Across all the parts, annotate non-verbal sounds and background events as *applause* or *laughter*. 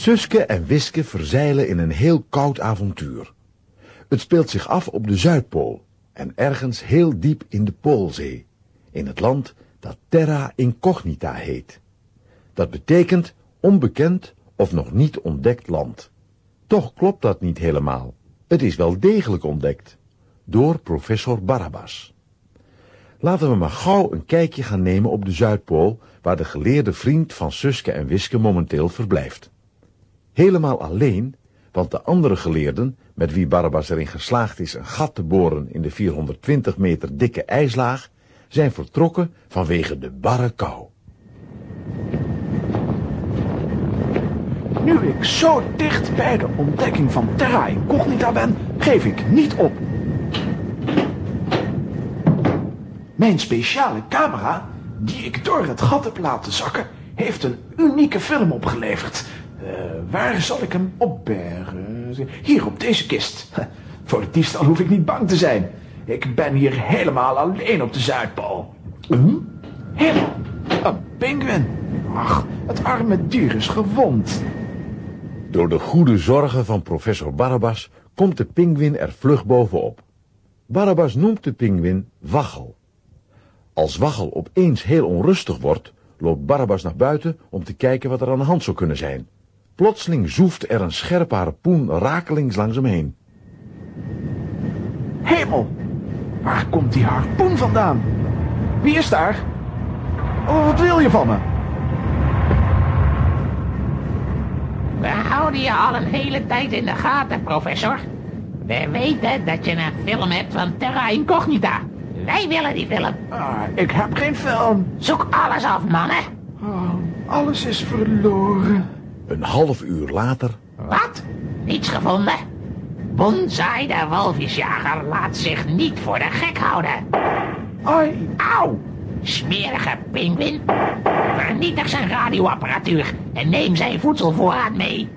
Suske en Wiske verzeilen in een heel koud avontuur. Het speelt zich af op de Zuidpool en ergens heel diep in de Poolzee, in het land dat Terra Incognita heet. Dat betekent onbekend of nog niet ontdekt land. Toch klopt dat niet helemaal. Het is wel degelijk ontdekt door professor Barabbas. Laten we maar gauw een kijkje gaan nemen op de Zuidpool, waar de geleerde vriend van Suske en Wiske momenteel verblijft. Helemaal alleen, want de andere geleerden, met wie Barabbas erin geslaagd is een gat te boren in de 420 meter dikke ijslaag, zijn vertrokken vanwege de barre kou. Nu ik zo dicht bij de ontdekking van Terra Incognita ben, geef ik niet op. Mijn speciale camera, die ik door het gat heb laten zakken, heeft een unieke film opgeleverd. Uh, waar zal ik hem opbergen? Hier op deze kist. Voor de diefstal hoef ik niet bang te zijn. Ik ben hier helemaal alleen op de Zuidpool. Hm? Helemaal. Een pinguïn. Ach, het arme dier is gewond. Door de goede zorgen van professor Barabbas komt de pinguïn er vlug bovenop. Barabbas noemt de pinguïn Waggel. Als Waggel opeens heel onrustig wordt, loopt Barabbas naar buiten om te kijken wat er aan de hand zou kunnen zijn. Plotseling zoeft er een scherpe harpoen rakelings langs hem heen. Hemel, waar komt die harpoen vandaan? Wie is daar? Oh, wat wil je van me? We houden je al een hele tijd in de gaten, professor. We weten dat je een film hebt van Terra Incognita. Wij willen die film. Ah, ik heb geen film. Zoek alles af, mannen. Oh, alles is verloren. Een half uur later... Wat? Niets gevonden? Bonsai, de walvisjager, laat zich niet voor de gek houden. Ai. Auw! Smerige pinguïn. Vernietig zijn radioapparatuur en neem zijn voedselvoorraad mee.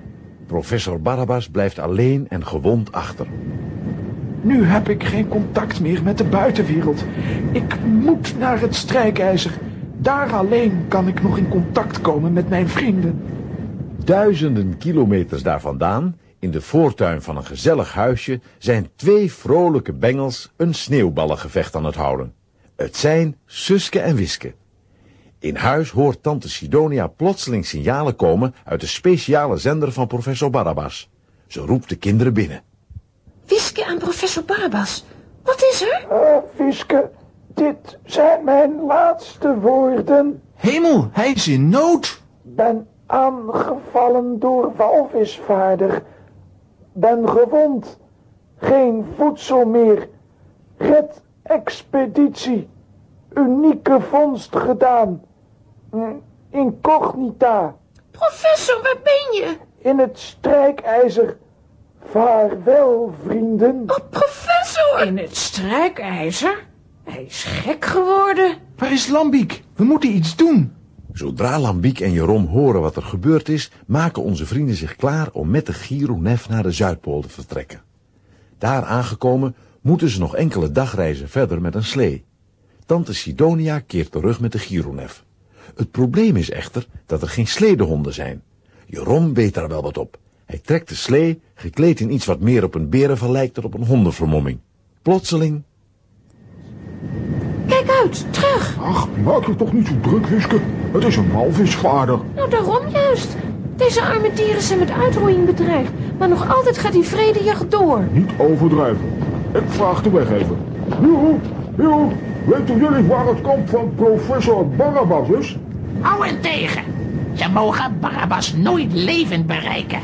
Professor Barabbas blijft alleen en gewond achter. Nu heb ik geen contact meer met de buitenwereld. Ik moet naar het strijkijzer. Daar alleen kan ik nog in contact komen met mijn vrienden. Duizenden kilometers daar vandaan, in de voortuin van een gezellig huisje, zijn twee vrolijke bengels een sneeuwballengevecht aan het houden. Het zijn Suske en Wiske. In huis hoort tante Sidonia plotseling signalen komen uit de speciale zender van professor Barabbas. Ze roept de kinderen binnen. Wiske en professor Barabbas, wat is er? Uh, Wiske, dit zijn mijn laatste woorden. Hemel, hij is in nood. Ben aangevallen door walvisvaarder. Ben gewond. Geen voedsel meer. Red expeditie. Unieke vondst gedaan. Incognita. Professor, waar ben je? In het strijkijzer. Vaarwel, vrienden. Oh, professor! In het strijkijzer? Hij is gek geworden. Waar is Lambiek? We moeten iets doen. Zodra Lambiek en Jeroen horen wat er gebeurd is, maken onze vrienden zich klaar om met de Gironef naar de Zuidpool te vertrekken. Daar aangekomen moeten ze nog enkele dagreizen verder met een slee. Tante Sidonia keert terug met de Gironef. Het probleem is echter dat er geen sledehonden zijn. Jeroen weet daar wel wat op. Hij trekt de slee, gekleed in iets wat meer op een berenval lijkt dan op een hondenvermomming. Plotseling... Kijk uit, terug! Ach, maak je toch niet zo druk, Wiske. Het is een walvisvaarder. Nou, daarom juist. Deze arme dieren zijn met uitroeiing bedreigd. Maar nog altijd gaat die vredejacht door. Niet overdrijven. Ik vraag de weg even. Joe, joe, weten jullie waar het kamp van professor Barabbas is? Hou hen tegen. Ze mogen Barabbas nooit levend bereiken.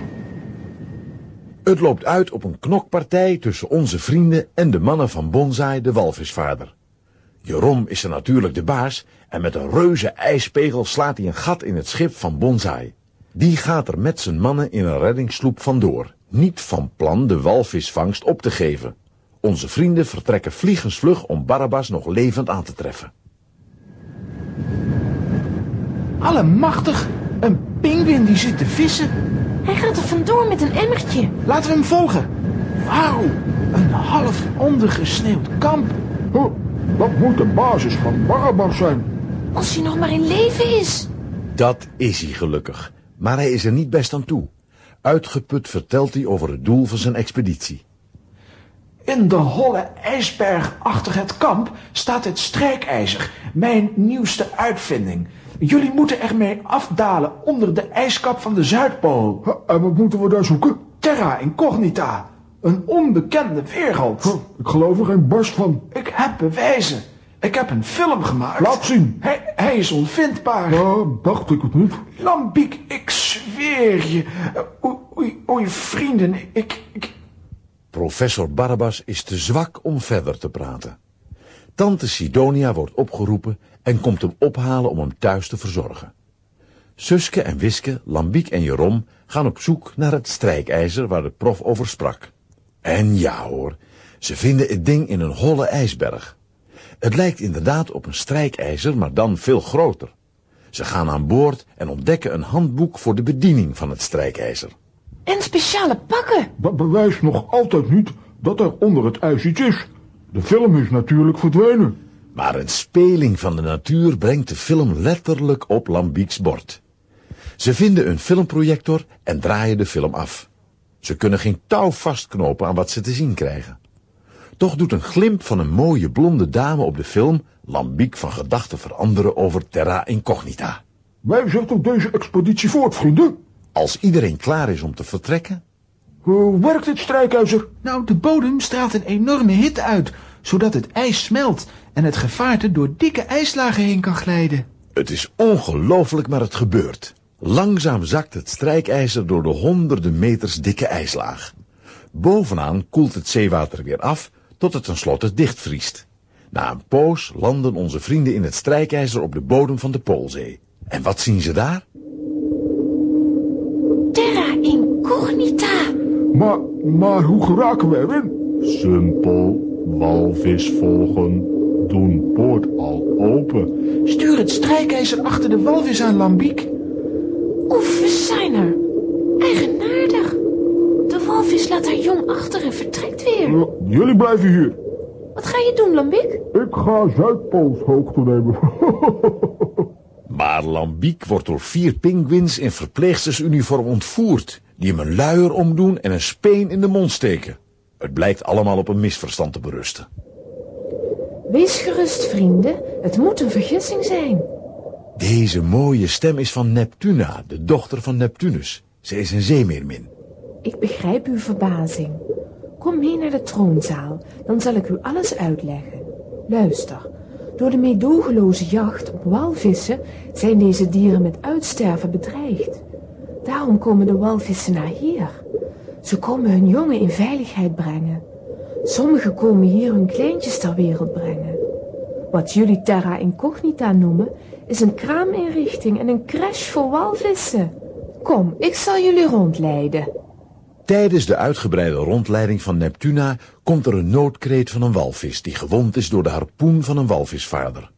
Het loopt uit op een knokpartij tussen onze vrienden en de mannen van Bonsai, de walvisvaarder. Jeroen is er natuurlijk de baas en met een reuze ijspegel slaat hij een gat in het schip van Bonsai. Die gaat er met zijn mannen in een reddingssloep vandoor, niet van plan de walvisvangst op te geven. Onze vrienden vertrekken vliegensvlug om Barabbas nog levend aan te treffen. Allemachtig, een pinguïn die zit te vissen. Hij gaat er vandoor met een emmertje. Laten we hem volgen. Wauw, een half ondergesneeuwd kamp. Huh, dat moet de basis van Barabbas zijn. Als hij nog maar in leven is. Dat is hij gelukkig, maar hij is er niet best aan toe. Uitgeput vertelt hij over het doel van zijn expeditie. In de holle ijsberg achter het kamp staat het strijkijzer, mijn nieuwste uitvinding. Jullie moeten ermee afdalen onder de ijskap van de Zuidpool. En wat moeten we daar zoeken? Terra incognita, een onbekende wereld. Ik geloof er geen barst van. Ik heb bewijzen. Ik heb een film gemaakt. Laat zien. Hij, hij is onvindbaar. Ja, dacht ik het niet. Lambiek, ik zweer je. Oei, oei, oei, vrienden, ik, ik... Professor Barabbas is te zwak om verder te praten. Tante Sidonia wordt opgeroepen en komt hem ophalen om hem thuis te verzorgen. Suske en Wiske, Lambiek en Jerom gaan op zoek naar het strijkijzer waar de prof over sprak. En ja hoor, ze vinden het ding in een holle ijsberg. Het lijkt inderdaad op een strijkijzer, maar dan veel groter. Ze gaan aan boord en ontdekken een handboek voor de bediening van het strijkijzer. En speciale pakken. Dat bewijst nog altijd niet dat er onder het ijs iets is. De film is natuurlijk verdwenen. Maar een speling van de natuur brengt de film letterlijk op Lambieks bord. Ze vinden een filmprojector en draaien de film af. Ze kunnen geen touw vastknopen aan wat ze te zien krijgen. Toch doet een glimp van een mooie blonde dame op de film Lambiek van gedachten veranderen over terra incognita. Wij zetten deze expeditie voort, vrienden. Als iedereen klaar is om te vertrekken, Hoe werkt dit strijkijzer? Nou, de bodem straalt een enorme hitte uit, zodat het ijs smelt en het gevaarte door dikke ijslagen heen kan glijden. het is ongelooflijk, maar het gebeurt. Langzaam zakt het strijkijzer door de honderden meters dikke ijslaag. Bovenaan koelt het zeewater weer af, tot het tenslotte dichtvriest. Na een poos landen onze vrienden in het strijkijzer op de bodem van de Poolzee. En wat zien ze daar? Terra incognita. Maar, maar hoe geraken we erin? Simpel, walvis volgen, doen poort al open. Stuur het strijkijzer achter de walvis aan, Lambiek. Laat haar jong achter en vertrekt weer. Ja, jullie blijven hier. Wat ga je doen, Lambiek? Ik ga Zuidpoolshoogte nemen. *laughs* Maar Lambiek wordt door vier pinguïns in verpleegstersuniform ontvoerd, die hem een luier omdoen en een speen in de mond steken. Het blijkt allemaal op een misverstand te berusten. Wees gerust, vrienden. Het moet een vergissing zijn. Deze mooie stem is van Neptuna, de dochter van Neptunus. Ze is een zeemeermin. Ik begrijp uw verbazing. Kom mee naar de troonzaal, dan zal ik u alles uitleggen. Luister, door de meedogenloze jacht op walvissen zijn deze dieren met uitsterven bedreigd. Daarom komen de walvissen naar hier. Ze komen hun jongen in veiligheid brengen. Sommigen komen hier hun kleintjes ter wereld brengen. Wat jullie terra incognita noemen, is een kraaminrichting en een crash voor walvissen. Kom, ik zal jullie rondleiden. Tijdens de uitgebreide rondleiding van Neptuna komt er een noodkreet van een walvis die gewond is door de harpoen van een walvisvader.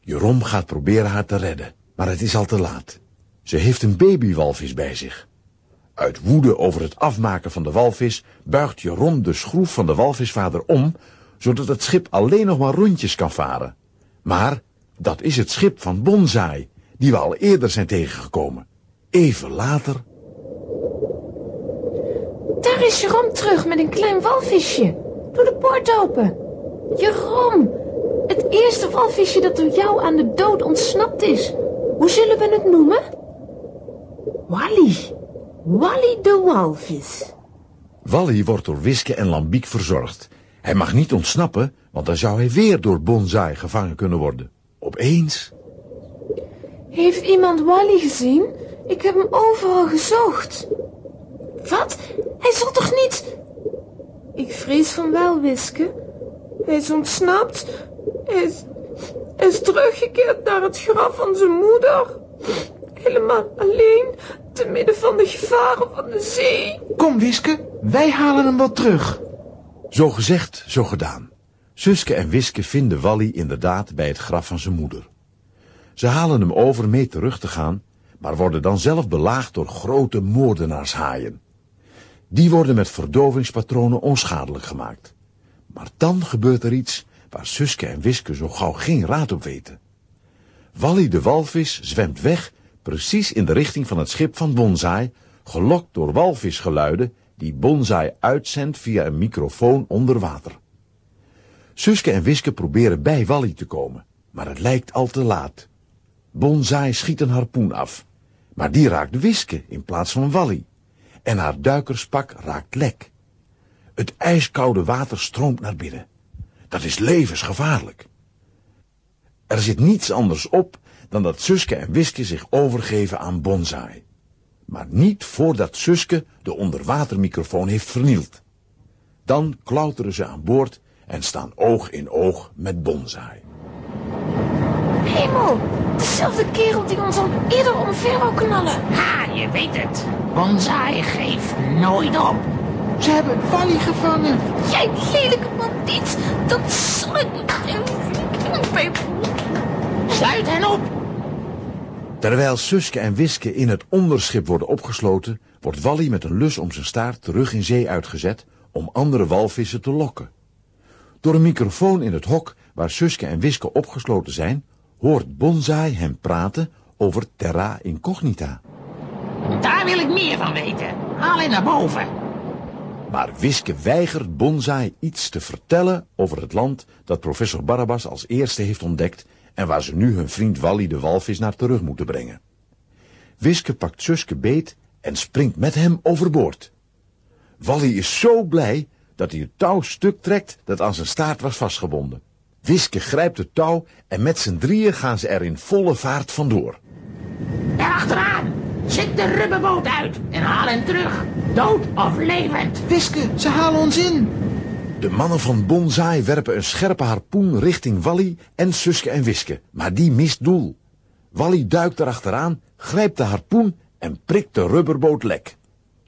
Jerom gaat proberen haar te redden, maar het is al te laat. Ze heeft een babywalvis bij zich. Uit woede over het afmaken van de walvis buigt Jerom de schroef van de walvisvader om, zodat het schip alleen nog maar rondjes kan varen. Maar dat is het schip van Bonsai, die we al eerder zijn tegengekomen. Even later Daar is Jeroen terug met een klein walvisje. Doe de poort open. Jeroen, het eerste walvisje dat door jou aan de dood ontsnapt is. Hoe zullen we het noemen? Wally. Wally de walvis. Wally wordt door Wiske en Lambiek verzorgd. Hij mag niet ontsnappen, want dan zou hij weer door Bonsai gevangen kunnen worden. Opeens... Heeft iemand Wally gezien? Ik heb hem overal gezocht. Wat? Hij zal toch niet... Ik vrees van wel, Wiske. Hij is ontsnapt. Hij is, hij is teruggekeerd naar het graf van zijn moeder. Helemaal alleen, te midden van de gevaren van de zee. Kom, Wiske, wij halen hem wel terug. Zo gezegd, zo gedaan. Suske en Wiske vinden Wally inderdaad bij het graf van zijn moeder. Ze halen hem over mee terug te gaan, maar worden dan zelf belaagd door grote moordenaarshaaien. Die worden met verdovingspatronen onschadelijk gemaakt. Maar dan gebeurt er iets waar Suske en Wiske zo gauw geen raad op weten. Wally de walvis zwemt weg, precies in de richting van het schip van Bonsai, gelokt door walvisgeluiden die Bonsai uitzendt via een microfoon onder water. Suske en Wiske proberen bij Wally te komen, maar het lijkt al te laat. Bonsai schiet een harpoen af, maar die raakt Wiske in plaats van Wally. En haar duikerspak raakt lek. Het ijskoude water stroomt naar binnen. Dat is levensgevaarlijk. Er zit niets anders op dan dat Suske en Wiske zich overgeven aan Bonsai. Maar niet voordat Suske de onderwatermicrofoon heeft vernield. Dan klauteren ze aan boord en staan oog in oog met Bonsai. Hemel, dezelfde kerel die ons al eerder omver wou knallen. Ha, je weet het. Bonsai geeft nooit op. Ze hebben Wally gevangen. Jij lelijke bandiet, dat zal ik... Sluit hen op. Terwijl Suske en Wiske in het onderschip worden opgesloten, wordt Wally met een lus om zijn staart terug in zee uitgezet om andere walvissen te lokken. Door een microfoon in het hok waar Suske en Wiske opgesloten zijn, hoort Bonsai hem praten over terra incognita. Daar wil ik meer van weten. Haal hen naar boven. Maar Wiske weigert Bonsai iets te vertellen over het land dat professor Barabbas als eerste heeft ontdekt en waar ze nu hun vriend Wally de walvis naar terug moeten brengen. Wiske pakt Suske beet en springt met hem overboord. Wally is zo blij dat hij het touw stuk trekt dat aan zijn staart was vastgebonden. Wiske grijpt het touw en met z'n drieën gaan ze er in volle vaart vandoor. Erachteraan. Zet de rubberboot uit en haal hen terug. Dood of levend. Wiske, ze halen ons in. De mannen van Bonsai werpen een scherpe harpoen richting Wally en Suske en Wiske, maar die mist doel. Wally duikt erachteraan, grijpt de harpoen en prikt de rubberboot lek.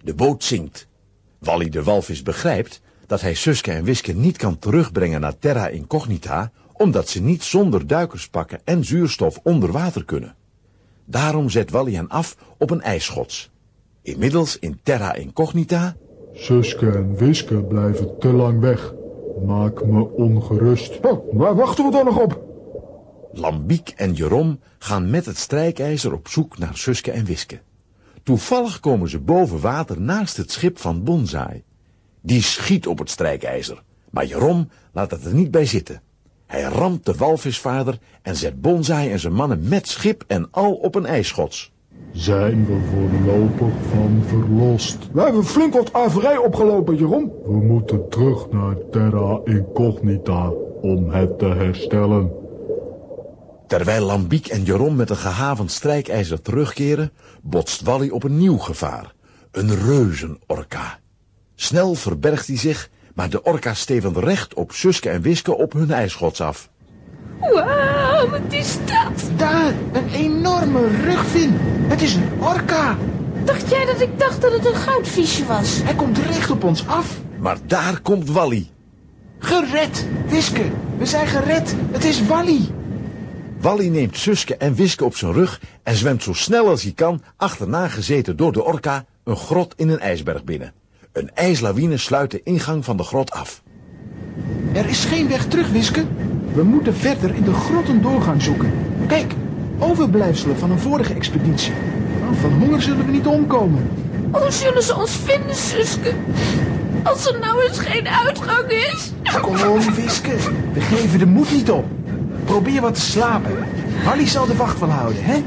De boot zinkt. Wally de walvis begrijpt dat hij Suske en Wiske niet kan terugbrengen naar terra incognita, omdat ze niet zonder duikerspakken en zuurstof onder water kunnen. Daarom zet Wally hen af op een ijsschots. Inmiddels in terra incognita Suske en Wiske blijven te lang weg. Maak me ongerust. Oh, waar wachten we dan nog op? Lambiek en Jerom gaan met het strijkijzer op zoek naar Suske en Wiske. Toevallig komen ze boven water naast het schip van Bonsai. Die schiet op het strijkijzer, maar Jerom laat het er niet bij zitten. Hij ramt de walvisvader en zet Bonsai en zijn mannen met schip en al op een ijsschots. Zijn we voorlopig van verlost? We hebben flink wat averij opgelopen, Jeroen. We moeten terug naar Terra Incognita om het te herstellen. Terwijl Lambiek en Jerom met een gehavend strijkijzer terugkeren, botst Wally op een nieuw gevaar. Een reuzenorka. Snel verbergt hij zich, maar de orka stevend recht op Suske en Wiske op hun ijsschots af. Wauw, wat is dat? Daar, een enorme rugvin. Het is een orka. Dacht jij dat ik dacht dat het een goudvisje was? Hij komt recht op ons af. Maar daar komt Wally. Gered, Wiske. We zijn gered. Het is Wally. Wally neemt Suske en Wiske op zijn rug en zwemt zo snel als hij kan, achterna gezeten door de orka, een grot in een ijsberg binnen. Een ijslawine sluit de ingang van de grot af. Er is geen weg terug, Wiske. We moeten verder in de grot een doorgang zoeken. Kijk, overblijfselen van een vorige expeditie. Van honger zullen we niet omkomen. Hoe zullen ze ons vinden, Suske? Als er nou eens geen uitgang is. Kom on, Wiske. We geven de moed niet op. Probeer wat te slapen. Wally zal de wacht wel houden, hè?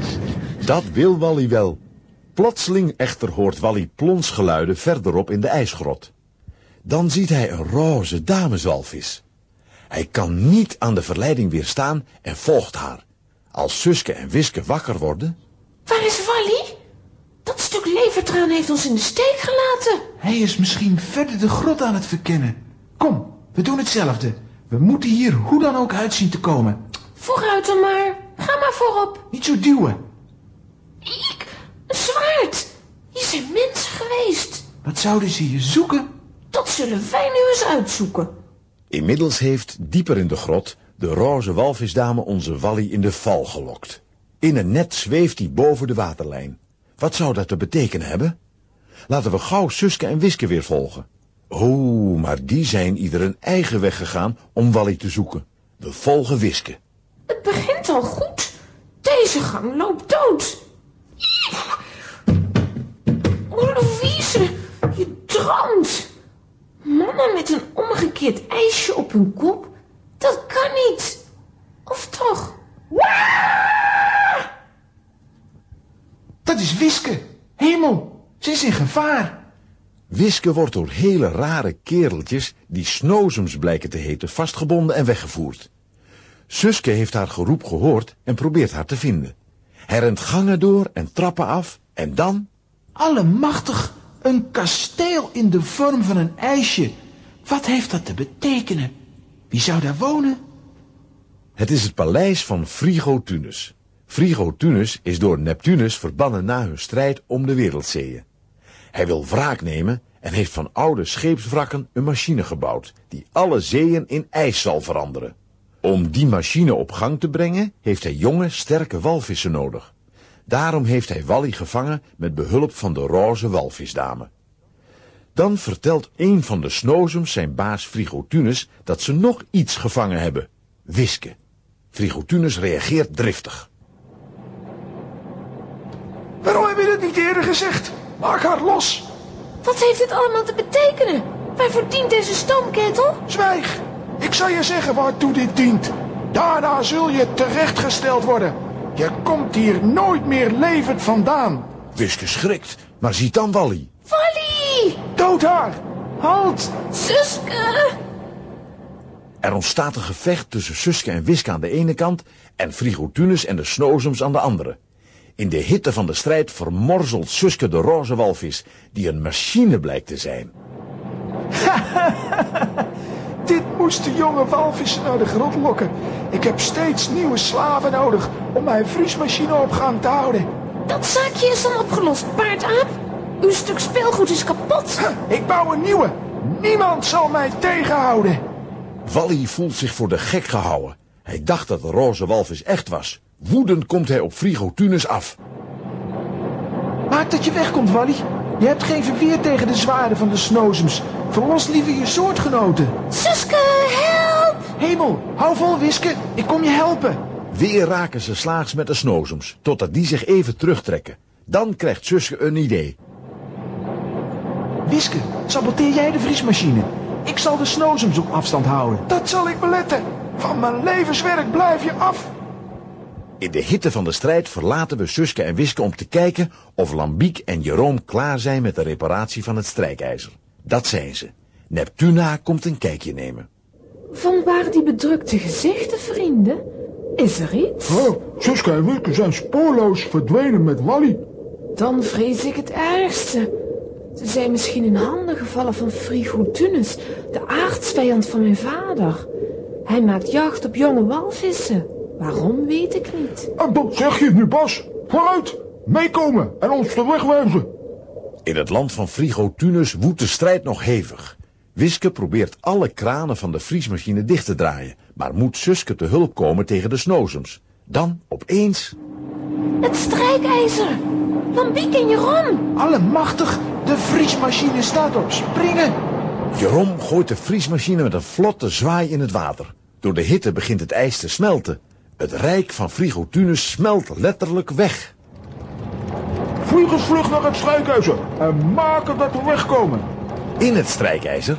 Dat wil Wally wel. Plotseling echter hoort Wally plonsgeluiden verderop in de ijsgrot. Dan ziet hij een roze dameswalvis. Hij kan niet aan de verleiding weerstaan en volgt haar. Als Suske en Wiske wakker worden, Waar is Wally? Dat stuk levertraan heeft ons in de steek gelaten. Hij is misschien verder de grot aan het verkennen. Kom, we doen hetzelfde. We moeten hier hoe dan ook uitzien te komen. Vooruit dan maar. Ga maar voorop. Niet zo duwen. Zwaard. Hier zijn mensen geweest. Wat zouden ze hier zoeken? Dat zullen wij nu eens uitzoeken. Inmiddels heeft, dieper in de grot, de roze walvisdame onze Wally in de val gelokt. In een net zweeft hij boven de waterlijn. Wat zou dat te betekenen hebben? Laten we gauw Suske en Wiske weer volgen. Oh, maar die zijn ieder een eigen weg gegaan om Wally te zoeken. We volgen Wiske. Het begint al goed. Deze gang loopt dood. Oh, Louise, je droomt. Mannen met een omgekeerd ijsje op hun kop? Dat kan niet. Of toch? Dat is Wiske. Hemel, ze is in gevaar. Wiske wordt door hele rare kereltjes, die snozems blijken te heten, vastgebonden en weggevoerd. Suske heeft haar geroep gehoord en probeert haar te vinden. Hij rent gangen door en trappen af en dan... Allemachtig, een kasteel in de vorm van een ijsje. Wat heeft dat te betekenen? Wie zou daar wonen? Het is het paleis van Frigotunus. Frigotunus is door Neptunus verbannen na hun strijd om de wereldzeeën. Hij wil wraak nemen en heeft van oude scheepswrakken een machine gebouwd die alle zeeën in ijs zal veranderen. Om die machine op gang te brengen heeft hij jonge, sterke walvissen nodig. Daarom heeft hij Wally gevangen met behulp van de roze walvisdame. Dan vertelt een van de snozems zijn baas Frigotunus dat ze nog iets gevangen hebben. Wiske. Frigotunus reageert driftig. Waarom heb je het niet eerder gezegd? Maak haar los. Wat heeft dit allemaal te betekenen? Waarvoor dient deze stoomketel? Zwijg. Ik zal je zeggen waartoe dit dient. Daarna zul je terechtgesteld worden. Je komt hier nooit meer levend vandaan. Wiske schrikt, maar ziet dan Wally. Wally! Dood haar. Halt. Suske! Er ontstaat een gevecht tussen Suske en Wiske aan de ene kant en Frigotunus en de snozems aan de andere. In de hitte van de strijd vermorzelt Suske de roze walvis, die een machine blijkt te zijn. *laughs* Dit moest de jonge walvissen naar de grot lokken. Ik heb steeds nieuwe slaven nodig om mijn vriesmachine op gang te houden. Dat zaakje is dan opgelost, paardaap. Uw stuk speelgoed is kapot. Ik bouw een nieuwe. Niemand zal mij tegenhouden. Wally voelt zich voor de gek gehouden. Hij dacht dat de roze walvis echt was. Woedend komt hij op Frigotunus af. Maak dat je wegkomt, Wally. Je hebt geen verweer tegen de zwaarden van de snozems. Verlos liever je soortgenoten. Suske, help! Hemel, hou vol, Wiske. Ik kom je helpen. Weer raken ze slaags met de snozems, totdat die zich even terugtrekken. Dan krijgt Suske een idee. Wiske, saboteer jij de vriesmachine. Ik zal de snozems op afstand houden. Dat zal ik beletten. Van mijn levenswerk blijf je af. In de hitte van de strijd verlaten we Suske en Wiske om te kijken of Lambiek en Jeroen klaar zijn met de reparatie van het strijkijzer. Dat zijn ze. Neptuna komt een kijkje nemen. Van waar die bedrukte gezichten, vrienden? Is er iets? Oh, Suske en Wiske zijn spoorloos verdwenen met Wally. Dan vrees ik het ergste. Ze zijn misschien in handen gevallen van Frigotunus, de aardsvijand van mijn vader. Hij maakt jacht op jonge walvissen. Waarom weet ik niet. En dat zeg je nu, Bas. Vooruit, meekomen en ons de weg wijzen. In het land van Frigotunus woedt de strijd nog hevig. Wiske probeert alle kranen van de vriesmachine dicht te draaien, maar moet Suske te hulp komen tegen de snozems. Dan opeens... Het strijkijzer! Lambiek en Jeroen! Allemachtig, de vriesmachine staat op springen. Jeroen gooit de vriesmachine met een vlotte zwaai in het water. Door de hitte begint het ijs te smelten. Het rijk van Frigotunus smelt letterlijk weg. Vlieg eens vlug naar het strijkijzer en maken dat we wegkomen. In het strijkijzer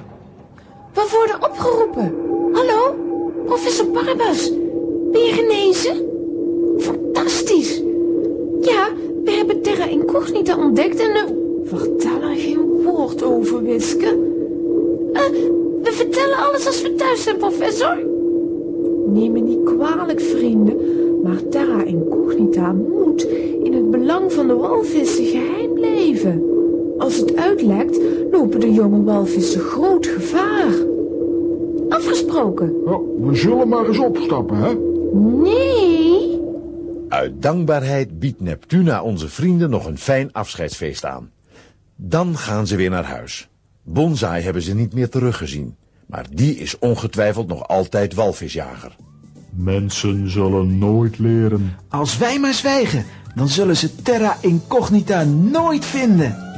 We worden opgeroepen. Hallo, professor Barbas. Ben je genezen? Fantastisch. Ja, we hebben Terra Incognita ontdekt en... Uh, vertel er geen woord over, Wiske. Uh, we vertellen alles als we thuis zijn, professor. Neem me niet kwalijk, vrienden, maar Terra Incognita moet in het belang van de walvissen geheim blijven. Als het uitlekt, lopen de jonge walvissen groot gevaar. Afgesproken. Ja, we zullen maar eens opstappen, hè? Nee. Uit dankbaarheid biedt Neptuna onze vrienden nog een fijn afscheidsfeest aan. Dan gaan ze weer naar huis. Bonsai hebben ze niet meer teruggezien, maar die is ongetwijfeld nog altijd walvisjager. Mensen zullen nooit leren. Als wij maar zwijgen, dan zullen ze Terra Incognita nooit vinden.